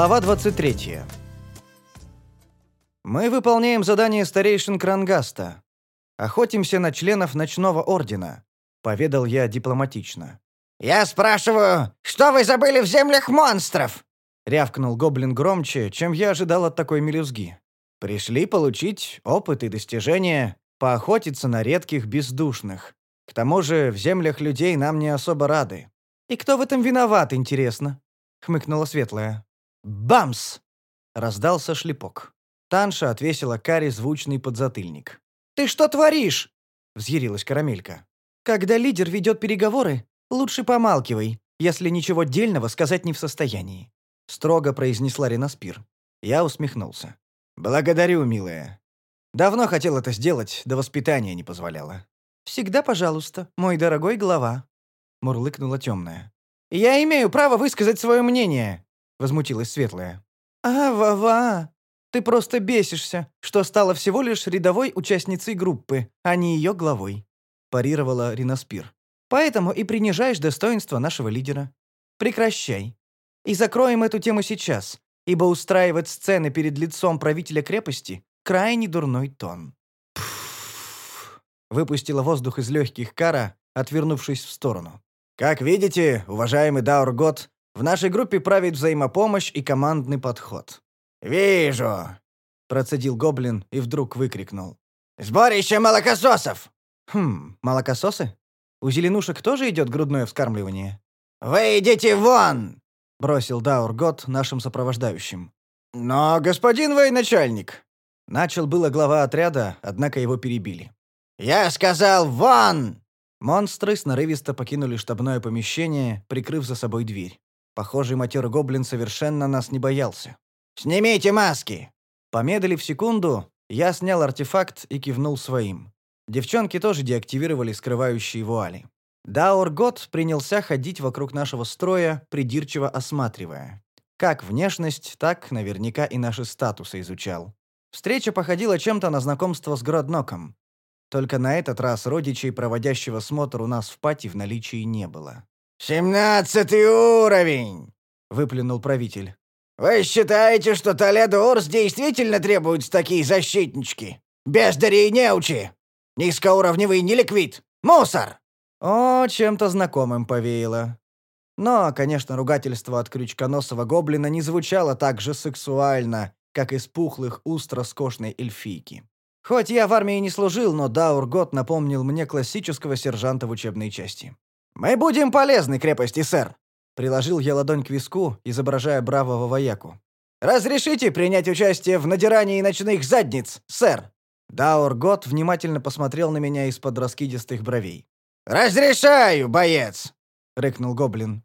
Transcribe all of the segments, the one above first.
Глава 23. Мы выполняем задание старейшин Крангаста. Охотимся на членов ночного ордена, поведал я дипломатично. Я спрашиваю, что вы забыли в землях монстров? рявкнул гоблин громче, чем я ожидал от такой мелюзги. Пришли получить опыт и достижения, поохотиться на редких бездушных. К тому же в землях людей нам не особо рады. И кто в этом виноват, интересно? хмыкнула Светлая. Бамс! раздался шлепок. Танша отвесила Кари звучный подзатыльник. «Ты что творишь?» — взъярилась Карамелька. «Когда лидер ведет переговоры, лучше помалкивай, если ничего дельного сказать не в состоянии», — строго произнесла Ренаспир. Я усмехнулся. «Благодарю, милая. Давно хотел это сделать, да воспитание не позволяло». «Всегда пожалуйста, мой дорогой глава», — мурлыкнула темная. «Я имею право высказать свое мнение», — возмутилась светлая. «А, Вава, ты просто бесишься, что стала всего лишь рядовой участницей группы, а не ее главой», – парировала Ринаспир. «Поэтому и принижаешь достоинство нашего лидера. Прекращай. И закроем эту тему сейчас, ибо устраивать сцены перед лицом правителя крепости – крайне дурной тон». Пфф. Выпустила воздух из легких Кара, отвернувшись в сторону. «Как видите, уважаемый Даургот, в нашей группе правит взаимопомощь и командный подход. «Вижу!» – процедил гоблин и вдруг выкрикнул. «Сборище молокососов!» «Хм, молокососы? У зеленушек тоже идет грудное вскармливание?» «Выйдите вон!» – бросил Даургот нашим сопровождающим. «Но, господин военачальник!» Начал было глава отряда, однако его перебили. «Я сказал вон!» Монстры сноровисто покинули штабное помещение, прикрыв за собой дверь. Похожий матерый гоблин совершенно нас не боялся. Снимите маски!» Помедлив секунду, я снял артефакт и кивнул своим. Девчонки тоже деактивировали скрывающие вуали. Даургот принялся ходить вокруг нашего строя, придирчиво осматривая. Как внешность, так наверняка и наши статусы изучал. Встреча походила чем-то на знакомство с Гродноком. Только на этот раз родичей, проводящего смотр у нас в пати, в наличии не было. «Семнадцатый уровень!» — выплюнул правитель. «Вы считаете, что Толедо Урс действительно требуют такие защитнички? Бездари и неучи! Низкоуровневый неликвид! Мусор!» О, чем-то знакомым повеяло. Но, конечно, ругательство от крючконосого гоблина не звучало так же сексуально, как из пухлых уст роскошной эльфийки. Хоть я в армии не служил, но Даургот напомнил мне классического сержанта в учебной части. «Мы будем полезны крепости, сэр», Приложил я ладонь к виску, изображая бравого вояку. «Разрешите принять участие в надирании ночных задниц, сэр?» Даор Гот внимательно посмотрел на меня из-под раскидистых бровей. «Разрешаю, боец!» — рыкнул гоблин.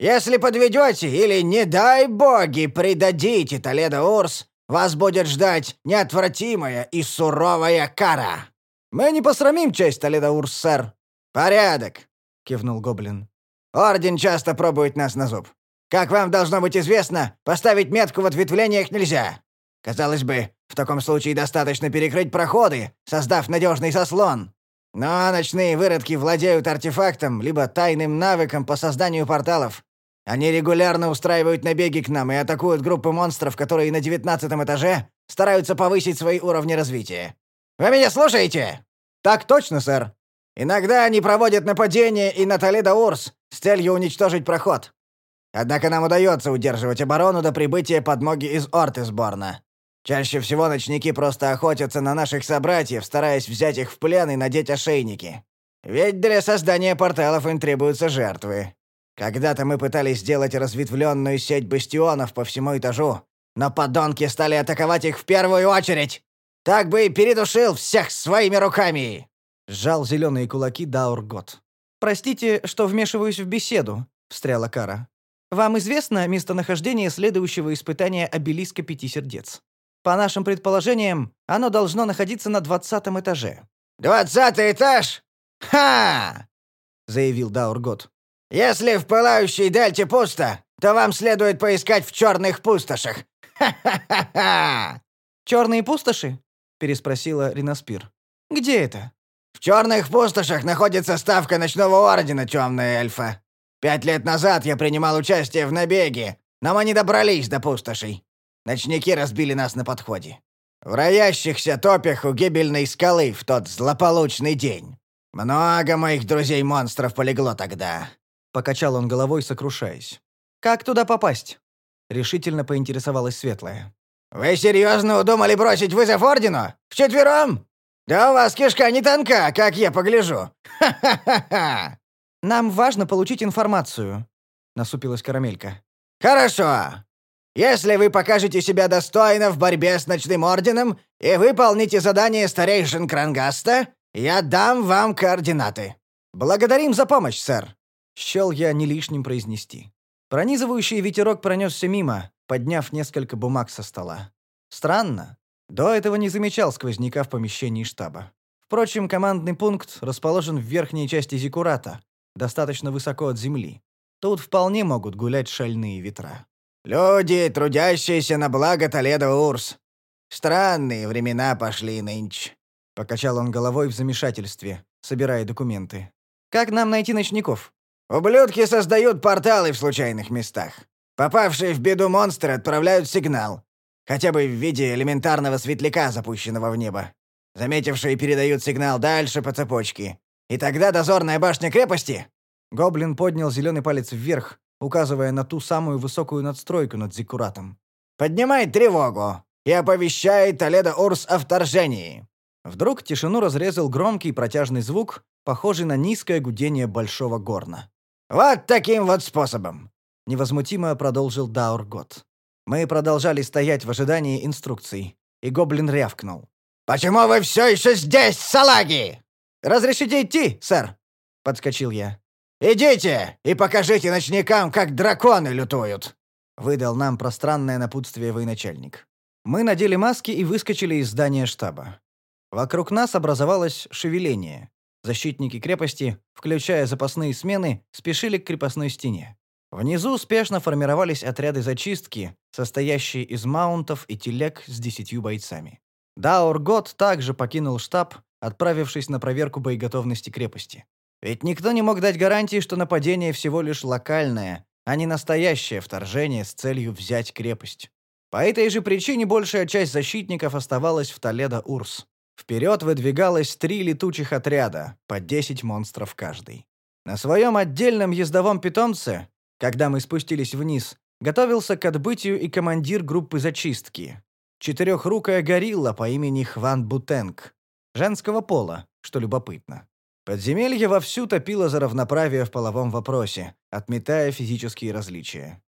«Если подведете или, не дай боги, предадите Толедо Урс, вас будет ждать неотвратимая и суровая кара!» «Мы не посрамим честь Толедо Урс, сэр!» «Порядок!» — кивнул гоблин. Орден часто пробует нас на зуб. Как вам должно быть известно, поставить метку в ответвлениях нельзя. Казалось бы, в таком случае достаточно перекрыть проходы, создав надежный заслон. Но ночные выродки владеют артефактом, либо тайным навыком по созданию порталов. Они регулярно устраивают набеги к нам и атакуют группы монстров, которые на девятнадцатом этаже стараются повысить свои уровни развития. Вы меня слушаете? Так точно, сэр. Иногда они проводят нападения и на Толедо-Урс с целью уничтожить проход. Однако нам удается удерживать оборону до прибытия подмоги из Ортесборна. Чаще всего ночники просто охотятся на наших собратьев, стараясь взять их в плен и надеть ошейники. Ведь для создания порталов им требуются жертвы. Когда-то мы пытались сделать разветвленную сеть бастионов по всему этажу, но подонки стали атаковать их в первую очередь. Так бы и передушил всех своими руками. Сжал зеленые кулаки Даургот. «Простите, что вмешиваюсь в беседу», — встряла Кара. «Вам известно местонахождение следующего испытания обелиска пяти сердец? По нашим предположениям, оно должно находиться на двадцатом этаже». «Двадцатый этаж? Ха!» — заявил Даургот. «Если в пылающей дельте пусто, то вам следует поискать в черных пустошах. Ха-ха-ха-ха!» «Черные пустоши?» — переспросила Ринаспир. «Где это?» В черных пустошах находится ставка ночного ордена Темная эльфа. Пять лет назад я принимал участие в набеге, но мы не добрались до пустошей. Ночники разбили нас на подходе. В роящихся топях у гибельной скалы в тот злополучный день. Много моих друзей-монстров полегло тогда». Покачал он головой, сокрушаясь. «Как туда попасть?» Решительно поинтересовалась Светлая. «Вы серьезно удумали бросить вызов Ордену? Вчетвером? Да у вас кишка не тонка, как я погляжу. Ха-ха-ха-ха!» «Нам важно получить информацию», — насупилась Карамелька. «Хорошо. Если вы покажете себя достойно в борьбе с Ночным Орденом и выполните задание старейшин Крангаста, я дам вам координаты». «Благодарим за помощь, сэр», — счел я не лишним произнести. Пронизывающий ветерок пронесся мимо, подняв несколько бумаг со стола. Странно. До этого не замечал сквозняка в помещении штаба. Впрочем, командный пункт расположен в верхней части Зикурата, достаточно высоко от земли. Тут вполне могут гулять шальные ветра. «Люди, трудящиеся на благо Толедо-Урс. Странные времена пошли нынче», — покачал он головой в замешательстве, собирая документы. «Как нам найти ночников?» «Ублюдки создают порталы в случайных местах. Попавшие в беду монстры отправляют сигнал, хотя бы в виде элементарного светляка, запущенного в небо. Заметившие передают сигнал дальше по цепочке. И тогда дозорная башня крепости...» Гоблин поднял зеленый палец вверх, указывая на ту самую высокую надстройку над Зиккуратом. «Поднимает тревогу и оповещает Толедо Урс о вторжении». Вдруг тишину разрезал громкий протяжный звук, похожий на низкое гудение большого горна. «Вот таким вот способом!» — невозмутимо продолжил Даургот. Мы продолжали стоять в ожидании инструкций, и гоблин рявкнул. «Почему вы все еще здесь, салаги?» «Разрешите идти, сэр?» — подскочил я. «Идите и покажите ночникам, как драконы лютуют!» — выдал нам пространное напутствие военачальник. Мы надели маски и выскочили из здания штаба. Вокруг нас образовалось шевеление. Защитники крепости, включая запасные смены, спешили к крепостной стене. Внизу спешно формировались отряды зачистки, состоящие из маунтов и телег с десятью бойцами. Даор Гот также покинул штаб, отправившись на проверку боеготовности крепости. Ведь никто не мог дать гарантии, что нападение всего лишь локальное, а не настоящее вторжение с целью взять крепость. По этой же причине большая часть защитников оставалась в Толедо-Урс. Вперед выдвигалось три летучих отряда, по 10 монстров каждый. На своем отдельном ездовом питомце, когда мы спустились вниз, готовился к отбытию и командир группы зачистки. Четырехрукая горилла по имени Хван Бутенг. Женского пола, что любопытно. Подземелье вовсю топило за равноправие в половом вопросе, отметая физические различия.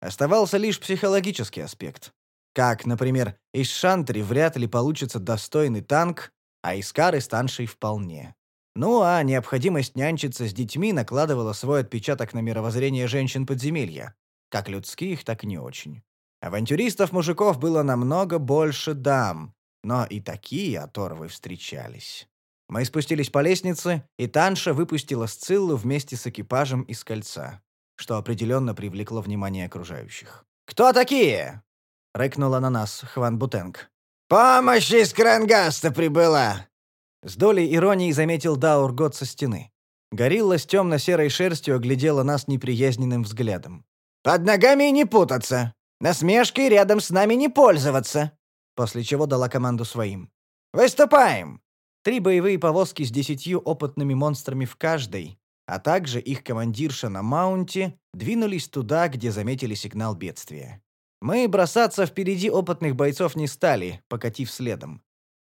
Оставался лишь психологический аспект. Как, например, из Шантри вряд ли получится достойный танк, а из Кары станшей вполне. Ну а необходимость нянчиться с детьми накладывала свой отпечаток на мировоззрение женщин подземелья, как людских, так и не очень. Авантюристов-мужиков было намного больше дам, но и такие оторвы встречались. Мы спустились по лестнице, и Танша выпустила Сциллу вместе с экипажем из кольца, что определенно привлекло внимание окружающих. «Кто такие?» — рыкнула на нас Хван Бутенг. «Помощь из Крангаста прибыла!» С долей иронии заметил Даур Год со стены. Горилла с темно-серой шерстью оглядела нас неприязненным взглядом. «Под ногами не путаться! Насмешкой рядом с нами не пользоваться!» После чего дала команду своим. «Выступаем!» Три боевые повозки с десятью опытными монстрами в каждой, а также их командирша на маунте, двинулись туда, где заметили сигнал бедствия. Мы бросаться впереди опытных бойцов не стали, покатив следом.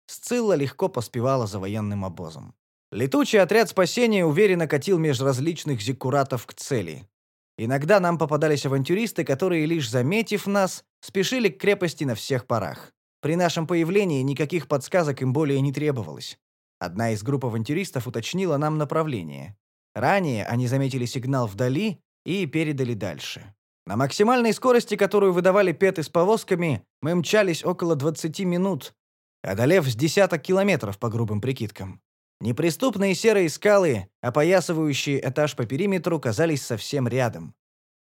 Сцилла легко поспевала за военным обозом. Летучий отряд спасения уверенно катил меж различных зиккуратов к цели. Иногда нам попадались авантюристы, которые, лишь заметив нас, спешили к крепости на всех парах. При нашем появлении никаких подсказок им более не требовалось. Одна из групп авантюристов уточнила нам направление. Ранее они заметили сигнал вдали и передали дальше. На максимальной скорости, которую выдавали петы с повозками, мы мчались около 20 минут, одолев с десяток километров по грубым прикидкам. Неприступные серые скалы, опоясывающие этаж по периметру, казались совсем рядом.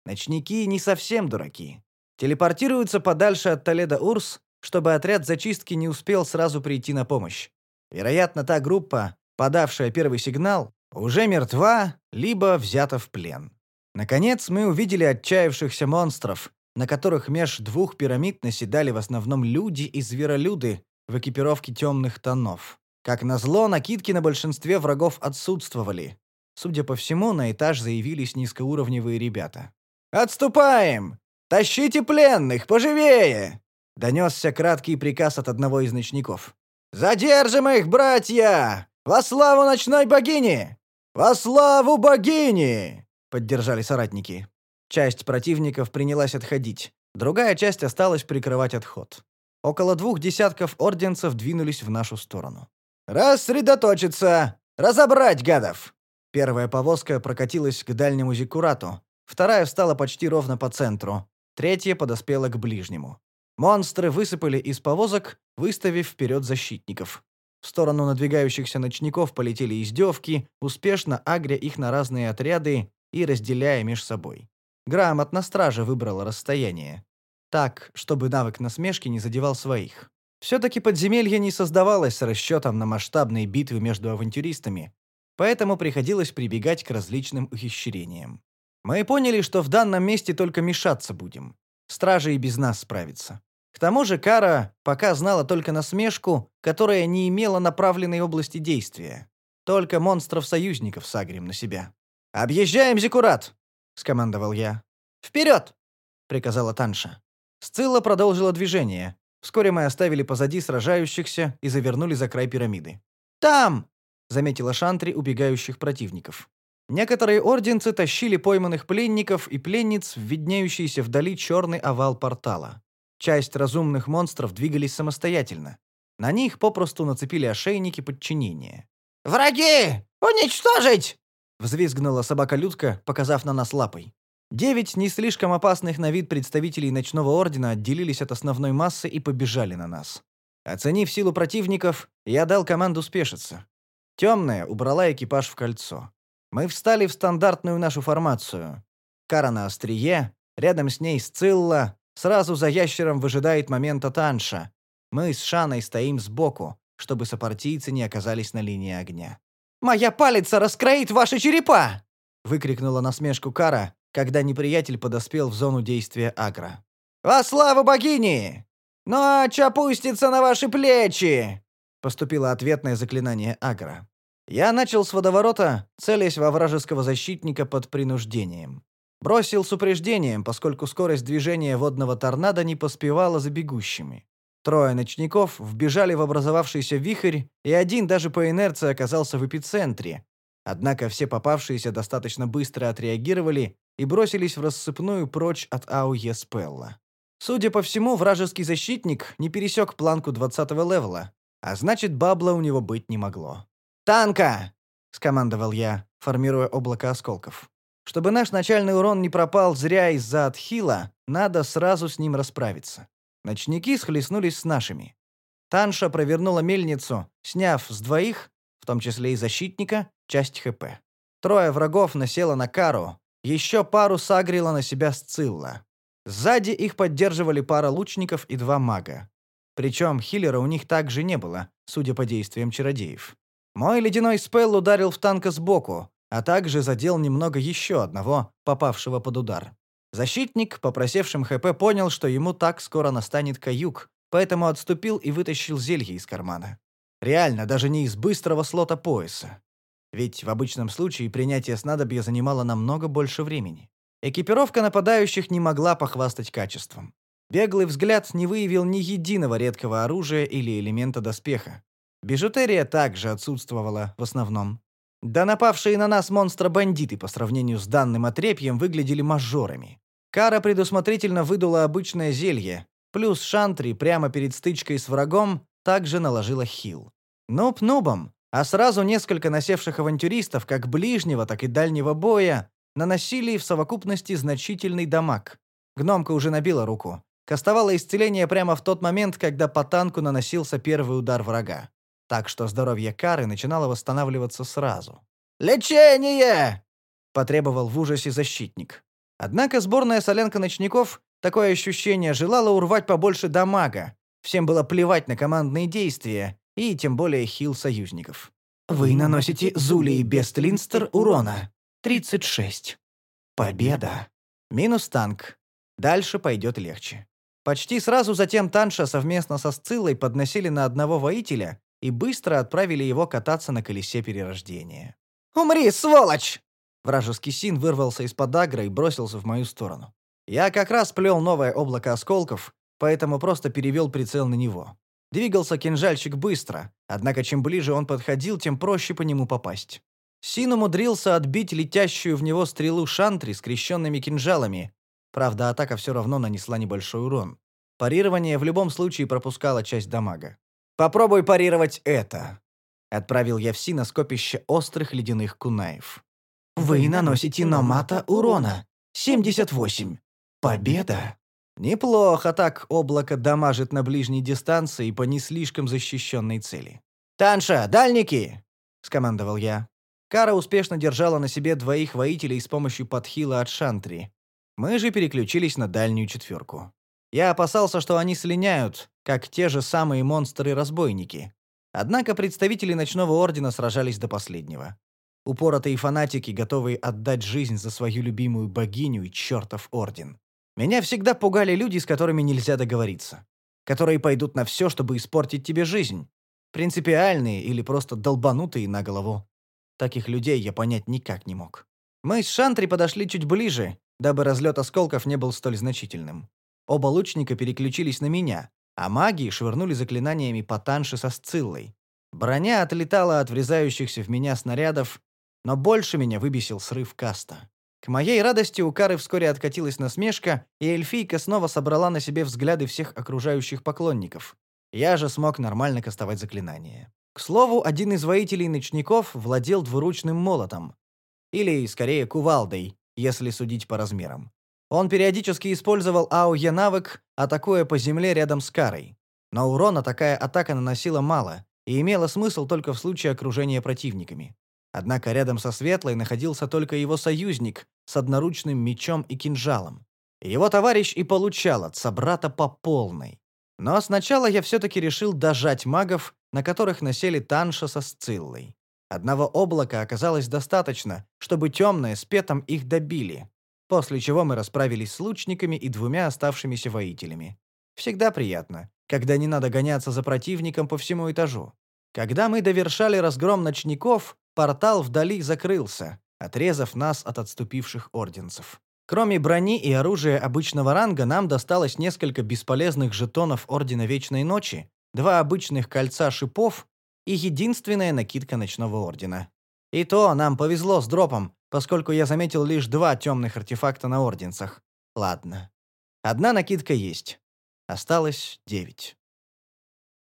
Ночники не совсем дураки. Телепортируются подальше от Толедо-Урс, чтобы отряд зачистки не успел сразу прийти на помощь. Вероятно, та группа, подавшая первый сигнал, уже мертва, либо взята в плен. Наконец мы увидели отчаявшихся монстров, на которых меж двух пирамид наседали в основном люди и зверолюды в экипировке темных тонов. Как назло, накидки на большинстве врагов отсутствовали. Судя по всему, на этаж заявились низкоуровневые ребята. «Отступаем! Тащите пленных, поживее!» Донесся краткий приказ от одного из ночников. «Задержим их, братья! Во славу ночной богини! Во славу богини!» Поддержали соратники. Часть противников принялась отходить. Другая часть осталась прикрывать отход. Около двух десятков орденцев двинулись в нашу сторону. «Рассредоточиться! Разобрать гадов!» Первая повозка прокатилась к дальнему зиккурату, вторая встала почти ровно по центру, третья подоспела к ближнему. Монстры высыпали из повозок, выставив вперед защитников. В сторону надвигающихся ночников полетели издевки, успешно агря их на разные отряды и разделяя меж собой. Грамотно стража выбрала расстояние. Так, чтобы навык насмешки не задевал своих. Все-таки подземелье не создавалось с расчетом на масштабные битвы между авантюристами, поэтому приходилось прибегать к различным ухищрениям. Мы поняли, что в данном месте только мешаться будем. Стражи и без нас справятся. К тому же Кара пока знала только насмешку, которая не имела направленной области действия. Только монстров-союзников сагрим на себя. «Объезжаем Зикурат!» — скомандовал я. «Вперед!» — приказала Танша. Сцилла продолжила движение, Вскоре мы оставили позади сражающихся и завернули за край пирамиды. «Там!» — заметила Шантри убегающих противников. Некоторые орденцы тащили пойманных пленников и пленниц в виднеющийся вдали черный овал портала. Часть разумных монстров двигались самостоятельно. На них попросту нацепили ошейники подчинения. «Враги! Уничтожить!» — взвизгнула собака-людка, показав на нас лапой. Девять не слишком опасных на вид представителей ночного ордена отделились от основной массы и побежали на нас. Оценив силу противников, я дал команду спешиться. Темная убрала экипаж в кольцо. Мы встали в стандартную нашу формацию. Кара на острие, рядом с ней Сцилла, сразу за ящером выжидает момента Танша. Мы с Шаной стоим сбоку, чтобы сопартийцы не оказались на линии огня. «Моя палица раскроит ваши черепа!» — выкрикнула насмешку Кара, когда неприятель подоспел в зону действия Агра. «Во славу богини! Ночь опустится на ваши плечи!» Поступило ответное заклинание Агра. Я начал с водоворота, целясь во вражеского защитника под принуждением. Бросил с упреждением, поскольку скорость движения водного торнадо не поспевала за бегущими. Трое ночников вбежали в образовавшийся вихрь, и один даже по инерции оказался в эпицентре. Однако все попавшиеся достаточно быстро отреагировали и бросились в рассыпную прочь от АУЕ Спелла. Судя по всему, вражеский защитник не пересек планку 20 левела, а значит, бабла у него быть не могло. «Танка!» — скомандовал я, формируя облако осколков. Чтобы наш начальный урон не пропал зря из-за отхила, надо сразу с ним расправиться. Ночники схлестнулись с нашими. Танша провернула мельницу, сняв с двоих, в том числе и защитника, часть ХП. Трое врагов насело на Кару, еще пару сагрила на себя Сцилла. Сзади их поддерживали пара лучников и два мага. Причем хиллера у них также не было, судя по действиям чародеев. Мой ледяной спелл ударил в танка сбоку, а также задел немного еще одного, попавшего под удар. Защитник, попросившим ХП, понял, что ему так скоро настанет каюк, поэтому отступил и вытащил зелье из кармана. Реально, даже не из быстрого слота пояса. Ведь в обычном случае принятие снадобья занимало намного больше времени. Экипировка нападающих не могла похвастать качеством. Беглый взгляд не выявил ни единого редкого оружия или элемента доспеха. Бижутерия также отсутствовала в основном. Да напавшие на нас монстра-бандиты по сравнению с данным отрепьем выглядели мажорами. Кара предусмотрительно выдула обычное зелье, плюс Шантри прямо перед стычкой с врагом также наложила хил. Нуб нубом, а сразу несколько насевших авантюристов, как ближнего, так и дальнего боя, наносили в совокупности значительный дамаг. Гномка уже набила руку. Кастовала исцеление прямо в тот момент, когда по танку наносился первый удар врага. Так что здоровье Кары начинало восстанавливаться сразу. «Лечение!» — потребовал в ужасе защитник. Однако сборная соленка ночников такое ощущение желала урвать побольше дамага. Всем было плевать на командные действия, и тем более хил союзников. Вы наносите Зулии Бестлинстер урона. 36. Победа. Минус танк. Дальше пойдет легче. Почти сразу затем Танша совместно со Сциллой подносили на одного воителя и быстро отправили его кататься на колесе перерождения. «Умри, сволочь!» Вражеский син вырвался из-под агра и бросился в мою сторону. Я как раз плел новое облако осколков, поэтому просто перевел прицел на него. Двигался кинжальщик быстро, однако чем ближе он подходил, тем проще по нему попасть. Син умудрился отбить летящую в него стрелу шантри скрещенными кинжалами. Правда, атака все равно нанесла небольшой урон. Парирование в любом случае пропускало часть дамага. «Попробуй парировать это», — отправил я в Сина скопище острых ледяных кунаев. «Вы наносите номата урона. 78. Победа!» Неплохо так облако дамажит на ближней дистанции по не слишком защищенной цели. «Танша, дальники!» — скомандовал я. Кара успешно держала на себе двоих воителей с помощью подхила от Шантри. Мы же переключились на дальнюю четверку. Я опасался, что они слиняют, как те же самые монстры-разбойники. Однако представители Ночного Ордена сражались до последнего. Упоротые фанатики, готовые отдать жизнь за свою любимую богиню и чертов Орден. Меня всегда пугали люди, с которыми нельзя договориться. Которые пойдут на все, чтобы испортить тебе жизнь. Принципиальные или просто долбанутые на голову. Таких людей я понять никак не мог. Мы с Шантри подошли чуть ближе, дабы разлет осколков не был столь значительным. Оба лучника переключились на меня, а маги швырнули заклинаниями по танше со Сциллой. Броня отлетала от врезающихся в меня снарядов, но больше меня выбесил срыв каста. К моей радости у Кары вскоре откатилась насмешка, и эльфийка снова собрала на себе взгляды всех окружающих поклонников. Я же смог нормально кастовать заклинание. К слову, один из воителей-ночников владел двуручным молотом. Или, скорее, кувалдой, если судить по размерам. Он периодически использовал АОЕ-навык, атакуя по земле рядом с Карой. Но урона такая атака наносила мало и имела смысл только в случае окружения противниками. Однако рядом со Светлой находился только его союзник с одноручным мечом и кинжалом. Его товарищ и получал от собрата по полной. Но сначала я все-таки решил дожать магов, на которых насели Танша со Сциллой. Одного облака оказалось достаточно, чтобы темные с Петом их добили, после чего мы расправились с лучниками и двумя оставшимися воителями. Всегда приятно, когда не надо гоняться за противником по всему этажу. Когда мы довершали разгром ночников, портал вдали закрылся, отрезав нас от отступивших орденцев. Кроме брони и оружия обычного ранга, нам досталось несколько бесполезных жетонов Ордена Вечной Ночи, два обычных кольца шипов и единственная накидка Ночного Ордена. И то нам повезло с дропом, поскольку я заметил лишь два темных артефакта на орденцах. Ладно. Одна накидка есть. Осталось девять.